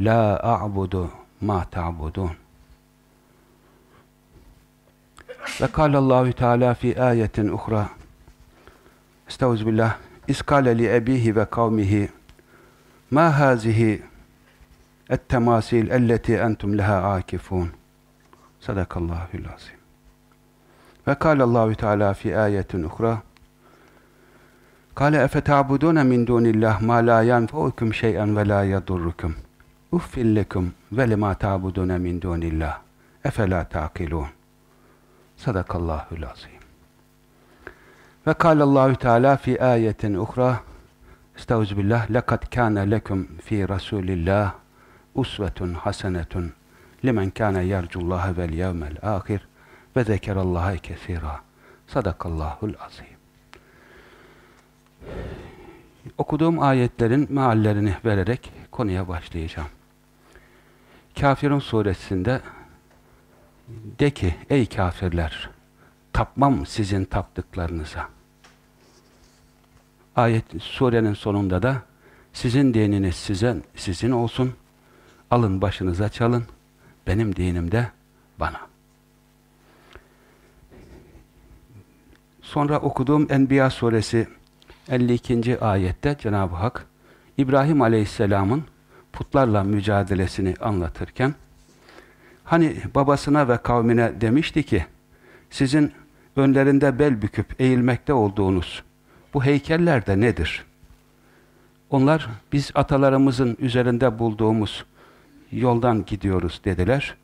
La a'budu ma ta'budun. Ve kâlallahu Teala fi ayetin uhra. Estağfirullah. İskale li ebihi ve kavmihi ma hazihi et-temasil elleti entum leha akifun. Sadakallahul azim. Ve kâlallahu Teala fi ayetin uhra. Kâle efeta'budûne min dûnillah ma la yanfa'ukum şey'en ve la yadurrukum. Uffil lekum ve lema ta'budune min dunillah. Efela taqilun. Sadakallahul azim. Ve kâlallahu Teala fi ayetin uhra. Estağfirullah. Lekad kâne lekum fi Rasulillah usvetun hasenetun limen kâne yercullaha vel yevmel ahir ve zekerallaha kesira. Sadakallahul azim. Okuduğum ayetlerin meallerini vererek konuya başlayacağım. Kafirun suresinde de ki ey kafirler tapmam sizin taptıklarınıza. Ayet surenin sonunda da sizin dininiz size, sizin olsun. Alın başınıza çalın. Benim dinim de bana. Sonra okuduğum Enbiya suresi 52. ayette Cenab-ı Hak İbrahim Aleyhisselam'ın putlarla mücadelesini anlatırken hani babasına ve kavmine demişti ki sizin önlerinde bel büküp eğilmekte olduğunuz bu heykeller de nedir? Onlar biz atalarımızın üzerinde bulduğumuz yoldan gidiyoruz dediler.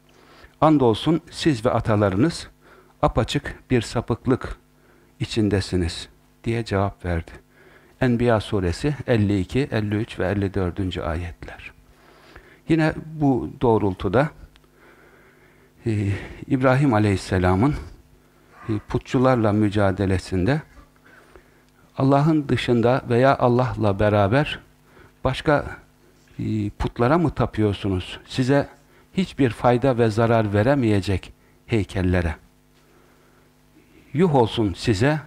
Andolsun siz ve atalarınız apaçık bir sapıklık içindesiniz diye cevap verdi. Enbiya suresi 52, 53 ve 54. ayetler. Yine bu doğrultuda e, İbrahim Aleyhisselam'ın e, putçularla mücadelesinde Allah'ın dışında veya Allah'la beraber başka e, putlara mı tapıyorsunuz? Size hiçbir fayda ve zarar veremeyecek heykellere. Yuh olsun size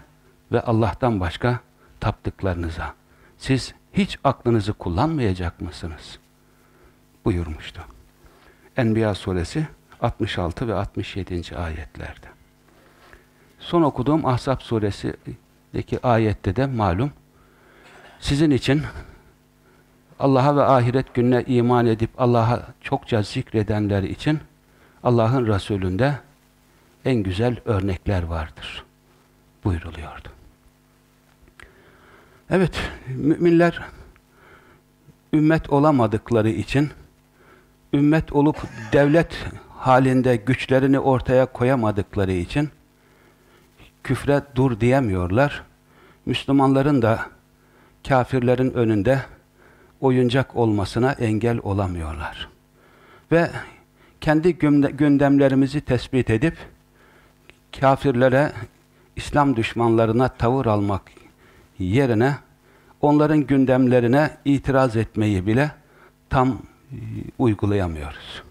ve Allah'tan başka taptıklarınıza. Siz hiç aklınızı kullanmayacak mısınız? Buyurmuştu. Enbiya suresi 66 ve 67. ayetlerde. Son okuduğum Ahzab suresindeki ayette de malum sizin için Allah'a ve ahiret gününe iman edip Allah'a çokça zikredenler için Allah'ın Resulünde en güzel örnekler vardır buyuruluyordu. Evet, müminler ümmet olamadıkları için ümmet olup devlet halinde güçlerini ortaya koyamadıkları için küfre dur diyemiyorlar. Müslümanların da kafirlerin önünde oyuncak olmasına engel olamıyorlar. Ve kendi gündemlerimizi tespit edip kafirlere, İslam düşmanlarına tavır almak yerine onların gündemlerine itiraz etmeyi bile tam uygulayamıyoruz.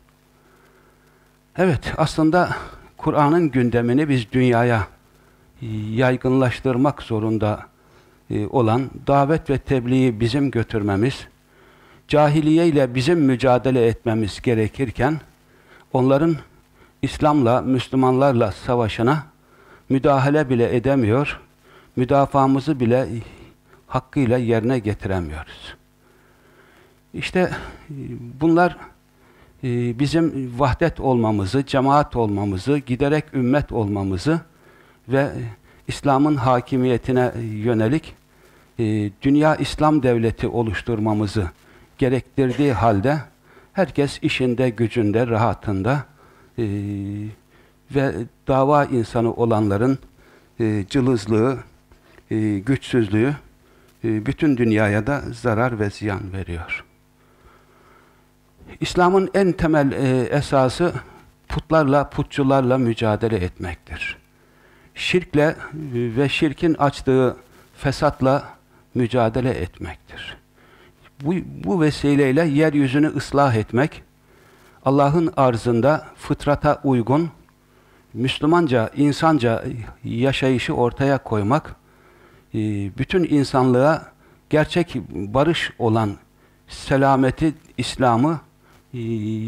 Evet, aslında Kur'an'ın gündemini biz dünyaya yaygınlaştırmak zorunda e, olan davet ve tebliği bizim götürmemiz, cahiliye ile bizim mücadele etmemiz gerekirken, onların İslam'la, Müslümanlarla savaşına müdahale bile edemiyor, müdafamızı bile hakkıyla yerine getiremiyoruz. İşte bunlar e, bizim vahdet olmamızı, cemaat olmamızı, giderek ümmet olmamızı ve İslam'ın hakimiyetine yönelik e, dünya İslam devleti oluşturmamızı gerektirdiği halde herkes işinde, gücünde, rahatında e, ve dava insanı olanların e, cılızlığı, e, güçsüzlüğü e, bütün dünyaya da zarar ve ziyan veriyor. İslam'ın en temel e, esası putlarla, putçularla mücadele etmektir. Şirkle e, ve şirkin açtığı fesatla mücadele etmektir. Bu, bu vesileyle yeryüzünü ıslah etmek, Allah'ın arzında fıtrata uygun, Müslümanca, insanca yaşayışı ortaya koymak, e, bütün insanlığa gerçek barış olan selameti, İslam'ı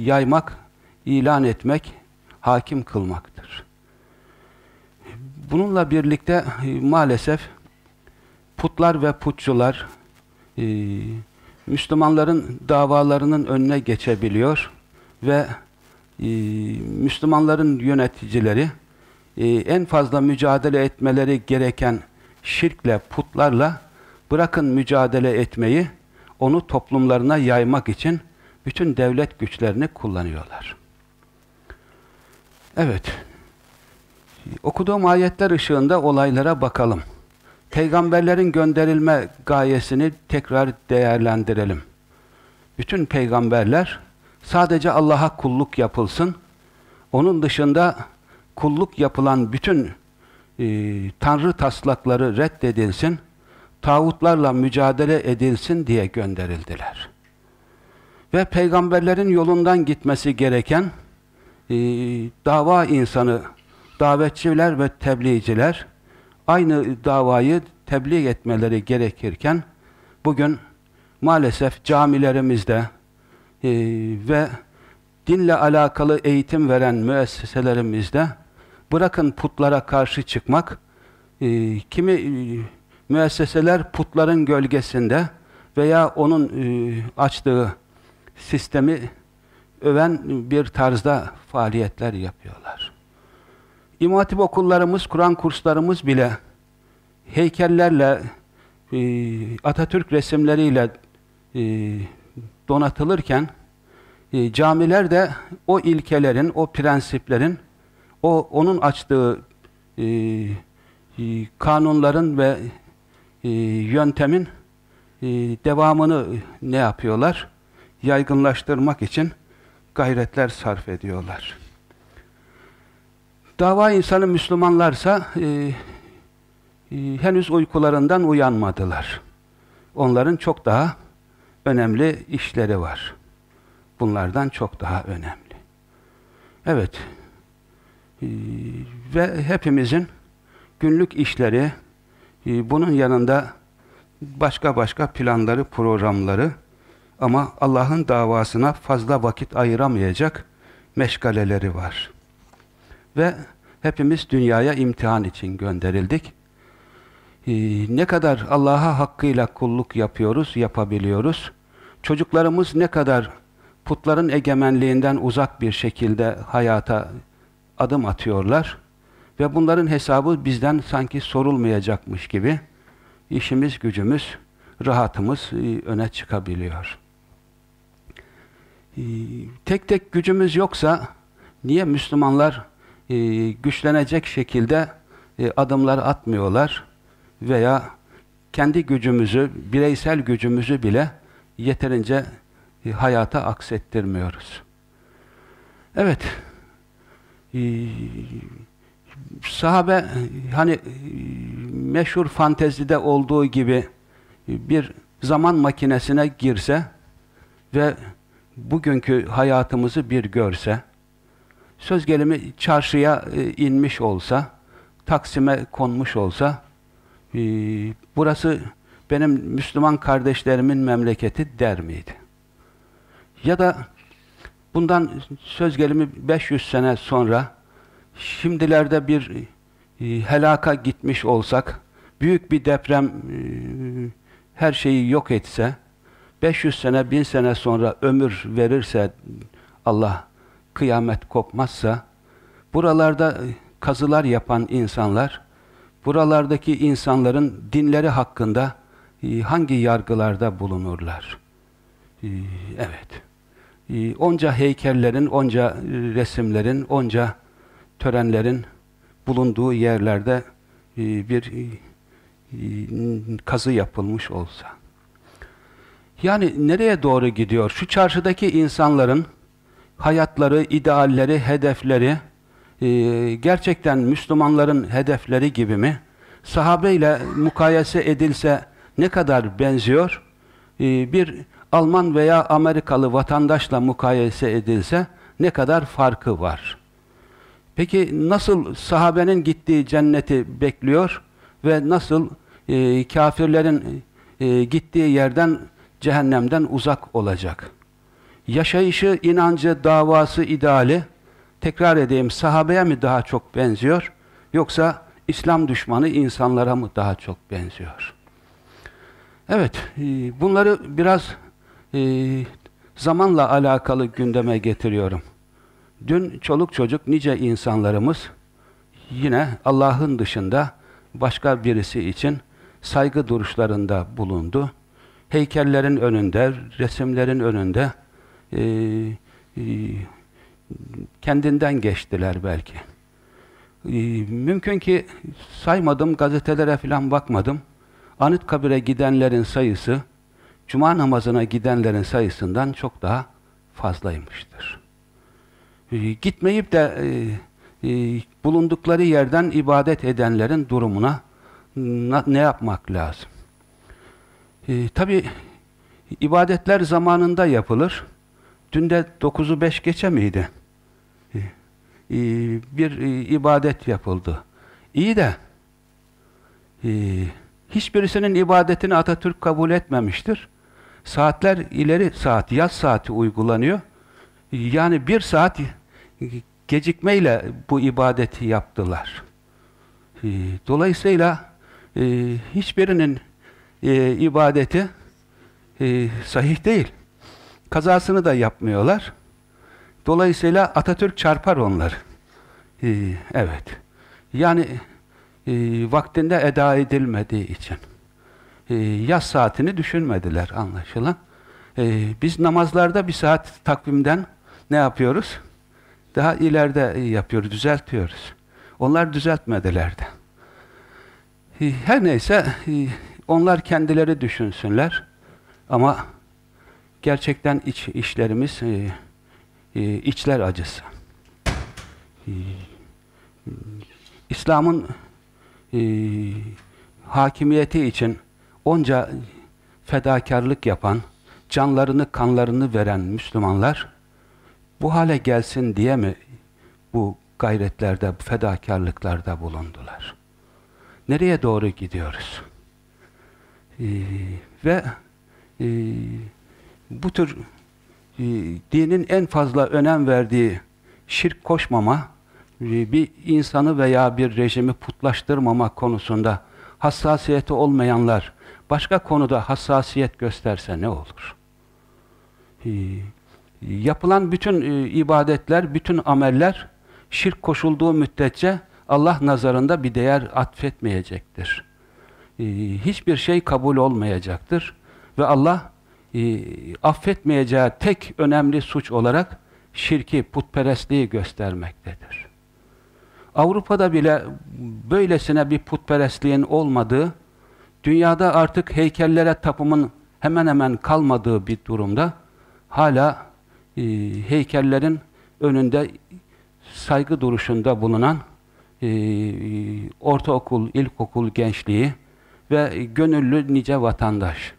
yaymak, ilan etmek, hakim kılmaktır. Bununla birlikte e, maalesef putlar ve putçular Müslümanların davalarının önüne geçebiliyor ve e, Müslümanların yöneticileri e, en fazla mücadele etmeleri gereken şirkle, putlarla bırakın mücadele etmeyi, onu toplumlarına yaymak için bütün devlet güçlerini kullanıyorlar. Evet, okuduğum ayetler ışığında olaylara bakalım. Peygamberlerin gönderilme gayesini tekrar değerlendirelim. Bütün peygamberler sadece Allah'a kulluk yapılsın. Onun dışında kulluk yapılan bütün e, tanrı taslakları reddedilsin, tağutlarla mücadele edilsin diye gönderildiler. Ve peygamberlerin yolundan gitmesi gereken e, dava insanı, davetçiler ve tebliğciler aynı davayı tebliğ etmeleri gerekirken bugün maalesef camilerimizde e, ve dinle alakalı eğitim veren müesseselerimizde bırakın putlara karşı çıkmak e, kimi e, müesseseler putların gölgesinde veya onun e, açtığı sistemi öven bir tarzda faaliyetler yapıyorlar. İmam Hatip okullarımız, Kur'an kurslarımız bile heykellerle, e, Atatürk resimleriyle e, donatılırken e, camiler de o ilkelerin, o prensiplerin, o onun açtığı kanunların ve yöntemin devamını ne yapıyorlar? Yaygınlaştırmak için gayretler sarf ediyorlar. Dava insanı Müslümanlarsa e, e, henüz uykularından uyanmadılar. Onların çok daha önemli işleri var. Bunlardan çok daha önemli. Evet. E, ve hepimizin günlük işleri, e, bunun yanında başka başka planları, programları ama Allah'ın davasına fazla vakit ayıramayacak meşgaleleri var. Ve hepimiz dünyaya imtihan için gönderildik. Ee, ne kadar Allah'a hakkıyla kulluk yapıyoruz, yapabiliyoruz. Çocuklarımız ne kadar putların egemenliğinden uzak bir şekilde hayata adım atıyorlar ve bunların hesabı bizden sanki sorulmayacakmış gibi işimiz, gücümüz, rahatımız e, öne çıkabiliyor. Ee, tek tek gücümüz yoksa niye Müslümanlar e, güçlenecek şekilde e, adımlar atmıyorlar veya kendi gücümüzü, bireysel gücümüzü bile yeterince e, hayata aksettirmiyoruz. Evet, e, sahabe hani meşhur fantezide olduğu gibi bir zaman makinesine girse ve bugünkü hayatımızı bir görse, söz gelimi çarşıya e, inmiş olsa, Taksim'e konmuş olsa, e, burası benim Müslüman kardeşlerimin memleketi der miydi? Ya da bundan söz gelimi 500 sene sonra şimdilerde bir e, helaka gitmiş olsak, büyük bir deprem her şeyi yok etse, 500 sene, 1000 sene sonra ömür verirse Allah kıyamet kopmazsa buralarda kazılar yapan insanlar buralardaki insanların dinleri hakkında e, hangi yargılarda bulunurlar? E, evet. E, onca heykellerin, onca resimlerin, onca törenlerin bulunduğu yerlerde bir kazı yapılmış olsa. Yani nereye doğru gidiyor? Şu çarşıdaki insanların hayatları, idealleri, hedefleri gerçekten Müslümanların hedefleri gibi mi? Sahabeyle mukayese edilse ne kadar benziyor? Ee, bir Alman veya Amerikalı vatandaşla mukayese edilse ne kadar farkı var? Peki nasıl sahabenin gittiği cenneti bekliyor ve nasıl e, kafirlerin e, gittiği yerden cehennemden uzak olacak? Yaşayışı, inancı, davası, ideali tekrar edeyim sahabeye mi daha çok benziyor yoksa İslam düşmanı insanlara mı daha çok benziyor? Evet, e, bunları biraz e, zamanla alakalı gündeme getiriyorum. Dün çoluk çocuk nice insanlarımız yine Allah'ın dışında başka birisi için saygı duruşlarında bulundu. Heykellerin önünde, resimlerin önünde e, kendinden geçtiler belki. mümkün ki saymadım, gazetelere falan bakmadım. Anıtkabir'e gidenlerin sayısı Cuma namazına gidenlerin sayısından çok daha fazlaymıştır. E, gitmeyip de e, e, bulundukları yerden ibadet edenlerin durumuna ne yapmak lazım? E, Tabi ibadetler zamanında yapılır. Dün de 9'u 5 geçe miydi? E, e, bir e, ibadet yapıldı. İyi de e, Hiçbirisinin ibadetini Atatürk kabul etmemiştir. Saatler ileri saat, yaz saati uygulanıyor. Yani bir saat gecikmeyle bu ibadeti yaptılar. Ee, dolayısıyla e, hiçbirinin e, ibadeti e, sahih değil. Kazasını da yapmıyorlar. Dolayısıyla Atatürk çarpar onları. Evet. Yani e, vaktinde eda edilmediği için. E, yaz saatini düşünmediler anlaşılan. E, biz namazlarda bir saat takvimden ne yapıyoruz? Daha ileride yapıyoruz, düzeltiyoruz. Onlar düzeltmediler de. E, her neyse, e, onlar kendileri düşünsünler. Ama gerçekten iç işlerimiz e, e, içler acısı. E, İslam'ın e, hakimiyeti için onca fedakarlık yapan, canlarını, kanlarını veren Müslümanlar bu hale gelsin diye mi bu gayretlerde, fedakarlıklarda bulundular? Nereye doğru gidiyoruz? Ee, ve e, bu tür e, dinin en fazla önem verdiği şirk koşmama, ee, bir insanı veya bir rejimi putlaştırmamak konusunda hassasiyeti olmayanlar başka konuda hassasiyet gösterse ne olur? Ee, yapılan bütün e, ibadetler, bütün ameller şirk koşulduğu müddetçe Allah nazarında bir değer atfetmeyecektir. Ee, hiçbir şey kabul olmayacaktır. Ve Allah e, affetmeyeceği tek önemli suç olarak şirki, putperestliği göstermektedir. Avrupa'da bile böylesine bir putperestliğin olmadığı, dünyada artık heykellere tapımın hemen hemen kalmadığı bir durumda hala e, heykellerin önünde saygı duruşunda bulunan e, ortaokul, ilkokul gençliği ve gönüllü nice vatandaş.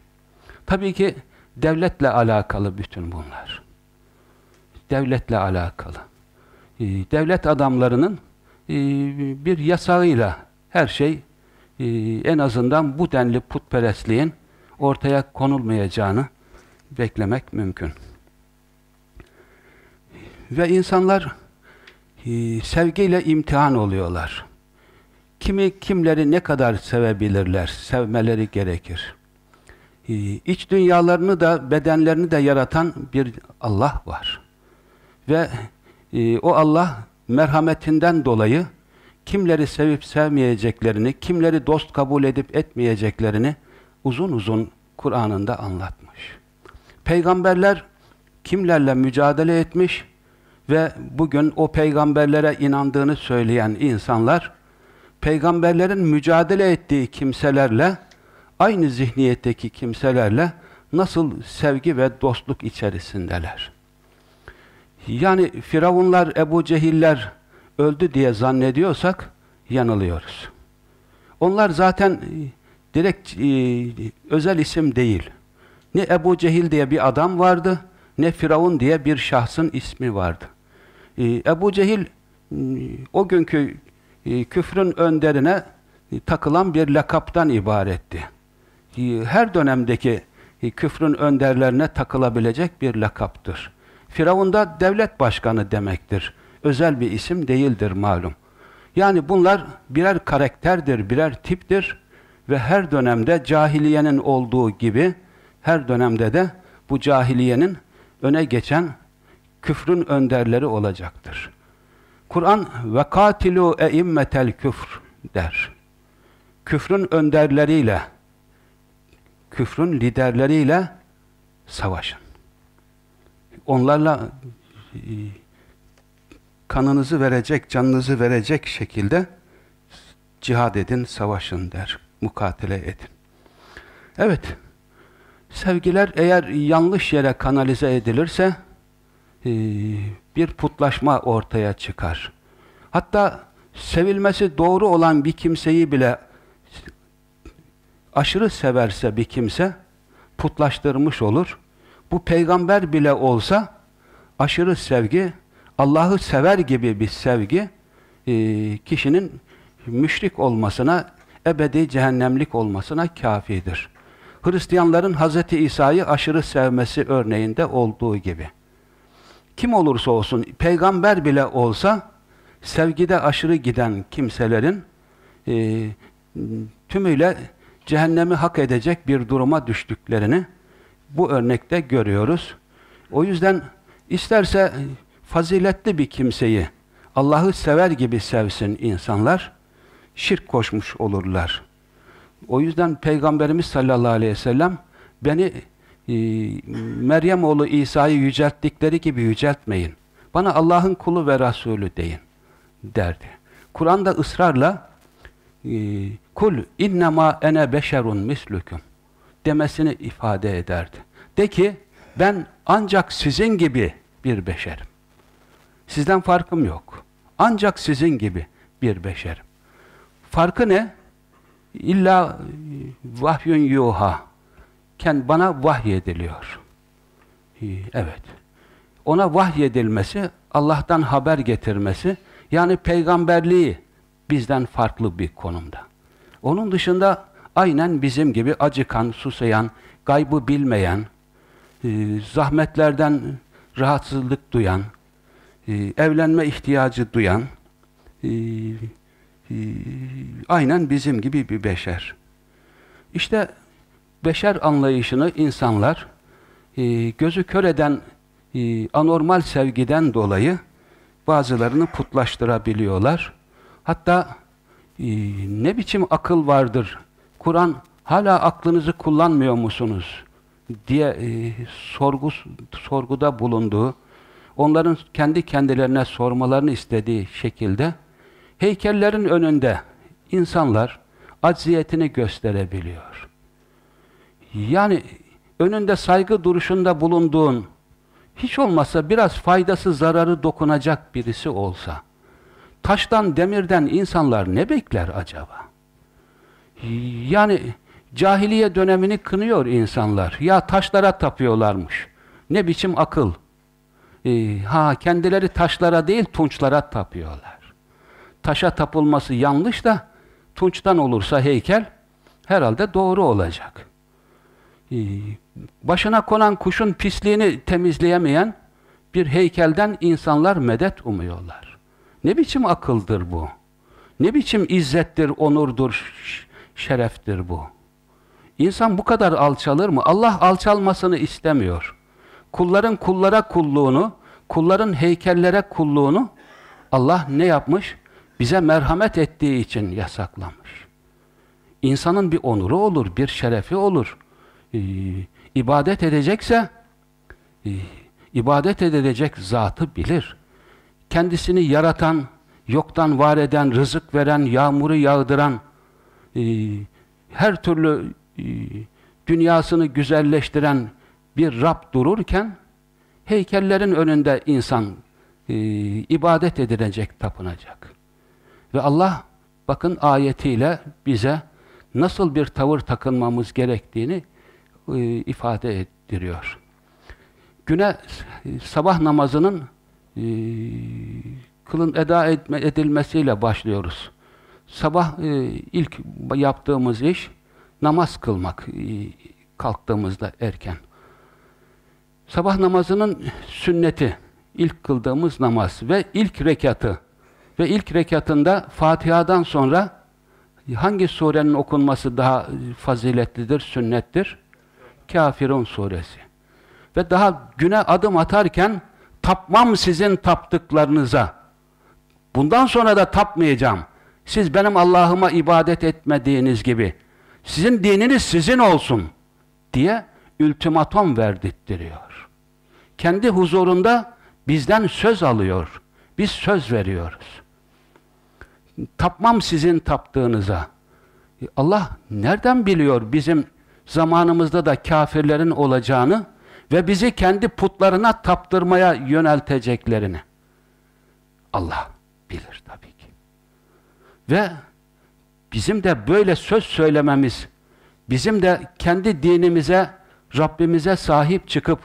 Tabii ki devletle alakalı bütün bunlar. Devletle alakalı. E, devlet adamlarının ee, bir yasağıyla her şey e, en azından bu denli putperestliğin ortaya konulmayacağını beklemek mümkün. Ve insanlar e, sevgiyle imtihan oluyorlar. Kimi kimleri ne kadar sevebilirler, sevmeleri gerekir. E, iç dünyalarını da bedenlerini de yaratan bir Allah var. ve e, o Allah merhametinden dolayı kimleri sevip sevmeyeceklerini, kimleri dost kabul edip etmeyeceklerini uzun uzun Kur'an'ında anlatmış. Peygamberler kimlerle mücadele etmiş ve bugün o peygamberlere inandığını söyleyen insanlar peygamberlerin mücadele ettiği kimselerle aynı zihniyetteki kimselerle nasıl sevgi ve dostluk içerisindeler. Yani Firavunlar, Ebu Cehiller öldü diye zannediyorsak yanılıyoruz. Onlar zaten e, direkt e, özel isim değil. Ne Ebu Cehil diye bir adam vardı, ne Firavun diye bir şahsın ismi vardı. E, Ebu Cehil o günkü küfrün önderine takılan bir lakaptan ibaretti. Her dönemdeki küfrün önderlerine takılabilecek bir lakaptır. Firavun da devlet başkanı demektir. Özel bir isim değildir malum. Yani bunlar birer karakterdir, birer tiptir ve her dönemde cahiliyenin olduğu gibi her dönemde de bu cahiliyenin öne geçen küfrün önderleri olacaktır. Kur'an ve katilu eimmetel küfr der. Küfrün önderleriyle küfrün liderleriyle savaşın. Onlarla kanınızı verecek, canınızı verecek şekilde cihad edin, savaşın der. Mukatele edin. Evet, sevgiler eğer yanlış yere kanalize edilirse bir putlaşma ortaya çıkar. Hatta sevilmesi doğru olan bir kimseyi bile aşırı severse bir kimse putlaştırmış olur. Bu peygamber bile olsa aşırı sevgi, Allah'ı sever gibi bir sevgi e, kişinin müşrik olmasına, ebedi cehennemlik olmasına kafidir. Hristiyanların Hz. İsa'yı aşırı sevmesi örneğinde olduğu gibi. Kim olursa olsun, peygamber bile olsa sevgide aşırı giden kimselerin e, tümüyle cehennemi hak edecek bir duruma düştüklerini bu örnekte görüyoruz. O yüzden isterse faziletli bir kimseyi Allah'ı sever gibi sevsin insanlar, şirk koşmuş olurlar. O yüzden Peygamberimiz sallallahu aleyhi ve sellem beni Meryem oğlu İsa'yı yücelttikleri gibi yüceltmeyin. Bana Allah'ın kulu ve Resulü deyin derdi. Kur'an'da ısrarla e, kul innema ene beşerun mislüküm demesini ifade ederdi. De ki ben ancak sizin gibi bir beşerim. Sizden farkım yok. Ancak sizin gibi bir beşerim. Farkı ne? İlla vahyun yuha. Ken bana vahyediliyor. Evet. Ona vahyedilmesi, Allah'tan haber getirmesi, yani peygamberliği bizden farklı bir konumda. Onun dışında aynen bizim gibi acıkan, susayan, gaybı bilmeyen, e, zahmetlerden rahatsızlık duyan, e, evlenme ihtiyacı duyan, e, aynen bizim gibi bir beşer. İşte beşer anlayışını insanlar gözü kör eden anormal sevgiden dolayı bazılarını putlaştırabiliyorlar. Hatta ne biçim akıl vardır Kur'an hala aklınızı kullanmıyor musunuz diye e, sorgu, sorguda bulunduğu, onların kendi kendilerine sormalarını istediği şekilde heykellerin önünde insanlar acziyetini gösterebiliyor. Yani önünde saygı duruşunda bulunduğun hiç olmazsa biraz faydası zararı dokunacak birisi olsa taştan demirden insanlar ne bekler acaba? Yani cahiliye dönemini kınıyor insanlar. Ya taşlara tapıyorlarmış. Ne biçim akıl. Ee, ha kendileri taşlara değil tunçlara tapıyorlar. Taşa tapılması yanlış da tunçtan olursa heykel herhalde doğru olacak. Ee, başına konan kuşun pisliğini temizleyemeyen bir heykelden insanlar medet umuyorlar. Ne biçim akıldır bu? Ne biçim izzettir, onurdur, şereftir bu. İnsan bu kadar alçalır mı? Allah alçalmasını istemiyor. Kulların kullara kulluğunu, kulların heykellere kulluğunu Allah ne yapmış? Bize merhamet ettiği için yasaklamış. İnsanın bir onuru olur, bir şerefi olur. Ee, ibadet edecekse e, ibadet edilecek zatı bilir. Kendisini yaratan, yoktan var eden, rızık veren, yağmuru yağdıran, e, her türlü e, dünyasını güzelleştiren bir Rab dururken heykellerin önünde insan ibadet edilecek, tapınacak. Ve Allah bakın ayetiyle bize nasıl bir tavır takınmamız gerektiğini ifade ettiriyor. Güne sabah namazının e, kılın eda etme, edilmesiyle başlıyoruz. Sabah e, ilk yaptığımız iş namaz kılmak e, kalktığımızda erken. Sabah namazının sünneti, ilk kıldığımız namaz ve ilk rekatı ve ilk rekatında Fatiha'dan sonra hangi surenin okunması daha faziletlidir, sünnettir? Kafirun suresi. Ve daha güne adım atarken tapmam sizin taptıklarınıza. Bundan sonra da tapmayacağım. Siz benim Allah'ıma ibadet etmediğiniz gibi. Sizin dininiz sizin olsun diye ultimatom verdirtiyor. Kendi huzurunda bizden söz alıyor. Biz söz veriyoruz. Tapmam sizin taptığınıza. Allah nereden biliyor bizim zamanımızda da kafirlerin olacağını ve bizi kendi putlarına taptırmaya yönelteceklerini? Allah bilir tabii ki. Ve bizim de böyle söz söylememiz, bizim de kendi dinimize, Rabbimize sahip çıkıp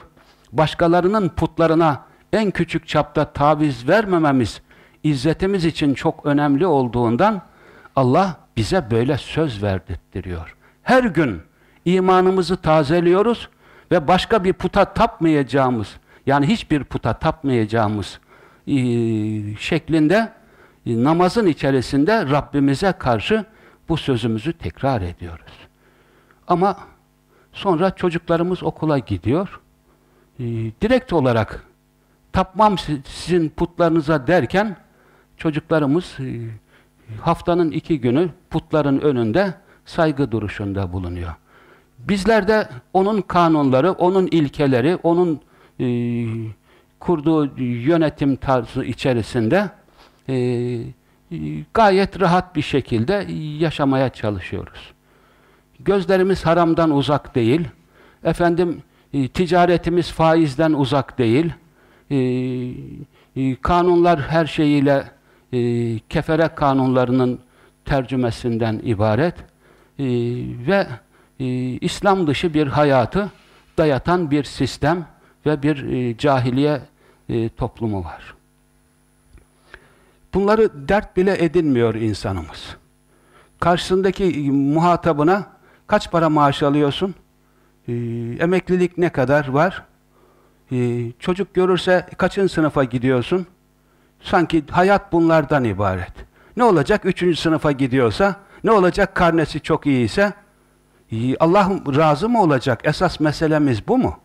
başkalarının putlarına en küçük çapta taviz vermememiz izzetimiz için çok önemli olduğundan Allah bize böyle söz verdirtiyor. Her gün imanımızı tazeliyoruz ve başka bir puta tapmayacağımız, yani hiçbir puta tapmayacağımız e, şeklinde e, namazın içerisinde Rabbimize karşı bu sözümüzü tekrar ediyoruz. Ama sonra çocuklarımız okula gidiyor. E, direkt olarak tapmam sizin putlarınıza derken çocuklarımız haftanın iki günü putların önünde saygı duruşunda bulunuyor. Bizler de onun kanunları, onun ilkeleri, onun e, kurduğu yönetim tarzı içerisinde e, gayet rahat bir şekilde yaşamaya çalışıyoruz. Gözlerimiz haramdan uzak değil. Efendim e, ticaretimiz faizden uzak değil. E, e, kanunlar her şeyiyle e, kefere kanunlarının tercümesinden ibaret e, ve e, İslam dışı bir hayatı dayatan bir sistem ve bir e, cahiliye e, toplumu var. Bunları dert bile edinmiyor insanımız. Karşısındaki muhatabına kaç para maaş alıyorsun? E, emeklilik ne kadar var? E, çocuk görürse kaçın sınıfa gidiyorsun? Sanki hayat bunlardan ibaret. Ne olacak üçüncü sınıfa gidiyorsa? Ne olacak karnesi çok iyiyse? Allah razı mı olacak? Esas meselemiz bu mu?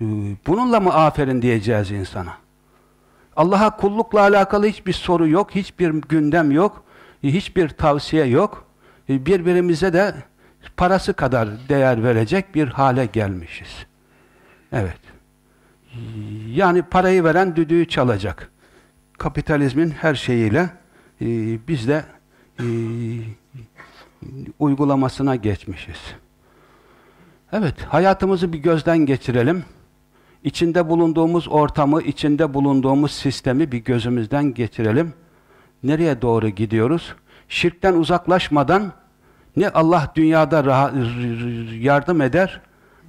Ee, bununla mı aferin diyeceğiz insana? Allah'a kullukla alakalı hiçbir soru yok, hiçbir gündem yok, hiçbir tavsiye yok. Ee, birbirimize de parası kadar değer verecek bir hale gelmişiz. Evet. Yani parayı veren düdüğü çalacak. Kapitalizmin her şeyiyle e, biz de e, uygulamasına geçmişiz. Evet, hayatımızı bir gözden geçirelim. İçinde bulunduğumuz ortamı, içinde bulunduğumuz sistemi bir gözümüzden geçirelim. Nereye doğru gidiyoruz? Şirkten uzaklaşmadan ne Allah dünyada yardım eder,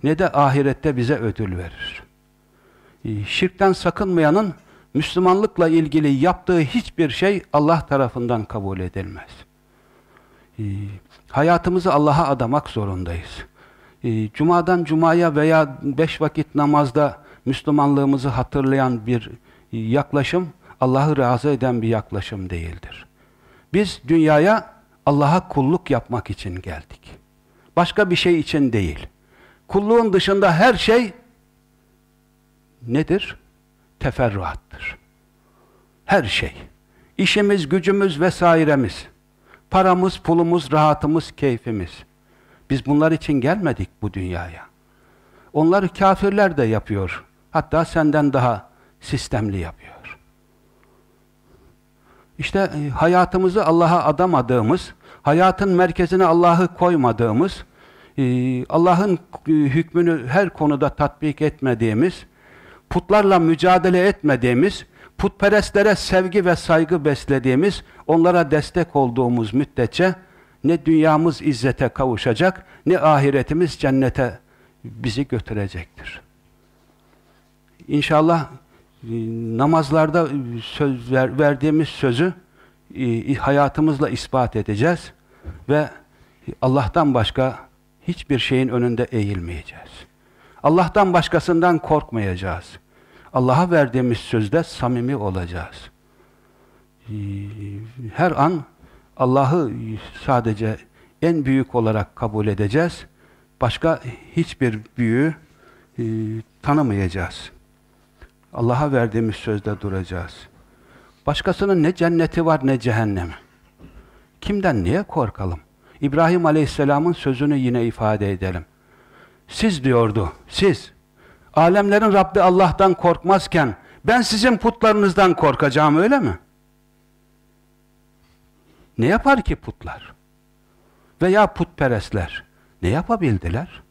ne de ahirette bize ödül verir. Ee, şirkten sakınmayanın Müslümanlıkla ilgili yaptığı hiçbir şey Allah tarafından kabul edilmez. Ee, hayatımızı Allah'a adamak zorundayız. Ee, Cuma'dan Cuma'ya veya beş vakit namazda Müslümanlığımızı hatırlayan bir yaklaşım, Allah'ı razı eden bir yaklaşım değildir. Biz dünyaya Allah'a kulluk yapmak için geldik. Başka bir şey için değil. Kulluğun dışında her şey nedir? teferruattır. Her şey. İşimiz, gücümüz vesairemiz. Paramız, pulumuz, rahatımız, keyfimiz. Biz bunlar için gelmedik bu dünyaya. Onları kafirler de yapıyor. Hatta senden daha sistemli yapıyor. İşte e, hayatımızı Allah'a adamadığımız, hayatın merkezine Allah'ı koymadığımız, e, Allah'ın e, hükmünü her konuda tatbik etmediğimiz, putlarla mücadele etmediğimiz, putperestlere sevgi ve saygı beslediğimiz, onlara destek olduğumuz müddetçe ne dünyamız izzete kavuşacak, ne ahiretimiz cennete bizi götürecektir. İnşallah e, namazlarda e, söz ver, verdiğimiz sözü e, hayatımızla ispat edeceğiz ve Allah'tan başka hiçbir şeyin önünde eğilmeyeceğiz. Allah'tan başkasından korkmayacağız. Allah'a verdiğimiz sözde samimi olacağız. Her an Allah'ı sadece en büyük olarak kabul edeceğiz. Başka hiçbir büyüğü tanımayacağız. Allah'a verdiğimiz sözde duracağız. Başkasının ne cenneti var ne cehennemi. Kimden niye korkalım? İbrahim Aleyhisselam'ın sözünü yine ifade edelim. Siz diyordu, siz alemlerin Rabbi Allah'tan korkmazken ben sizin putlarınızdan korkacağım öyle mi? Ne yapar ki putlar? Veya putperestler ne yapabildiler?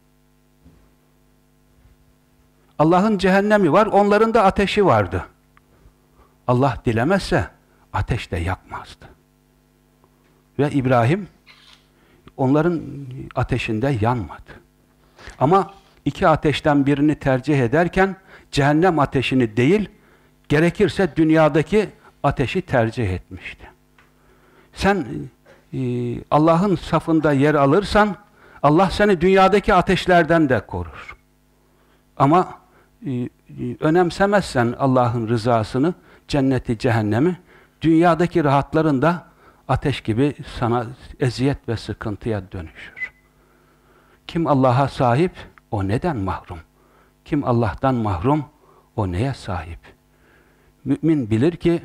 Allah'ın cehennemi var, onların da ateşi vardı. Allah dilemezse ateş de yakmazdı. Ve İbrahim onların ateşinde yanmadı. Ama iki ateşten birini tercih ederken cehennem ateşini değil, gerekirse dünyadaki ateşi tercih etmişti. Sen e, Allah'ın safında yer alırsan Allah seni dünyadaki ateşlerden de korur. Ama e, e, önemsemezsen Allah'ın rızasını, cenneti, cehennemi, dünyadaki rahatların da ateş gibi sana eziyet ve sıkıntıya dönüşür. Kim Allah'a sahip, o neden mahrum? Kim Allah'tan mahrum, o neye sahip? Mümin bilir ki,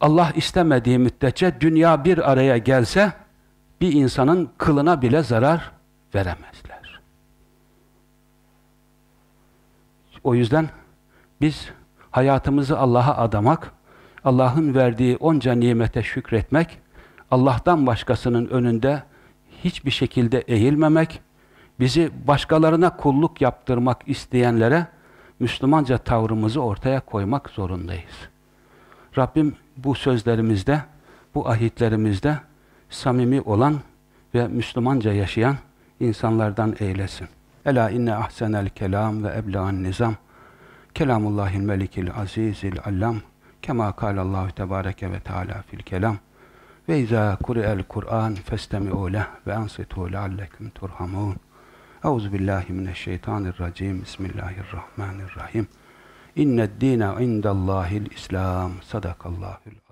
Allah istemediği müddetçe dünya bir araya gelse, bir insanın kılına bile zarar veremezler. O yüzden biz hayatımızı Allah'a adamak, Allah'ın verdiği onca nimete şükretmek, Allah'tan başkasının önünde hiçbir şekilde eğilmemek, bizi başkalarına kulluk yaptırmak isteyenlere Müslümanca tavrımızı ortaya koymak zorundayız. Rabbim bu sözlerimizde, bu ahitlerimizde samimi olan ve Müslümanca yaşayan insanlardan eylesin. Ela inne ahsenel kelam ve ebla'n nizam. Kelamullahil melikil azizil allam. Kema kâlallahu tebâreke ve teâlâ fil kelam. Ve izâ kuri'el Kur'an festemi'û leh ve ansitû leallekum turhamûn. Euzu billahi mineşşeytanirracim. Bismillahirrahmanirrahim. İnned dîne indallâhil İslam. Sadakallâhul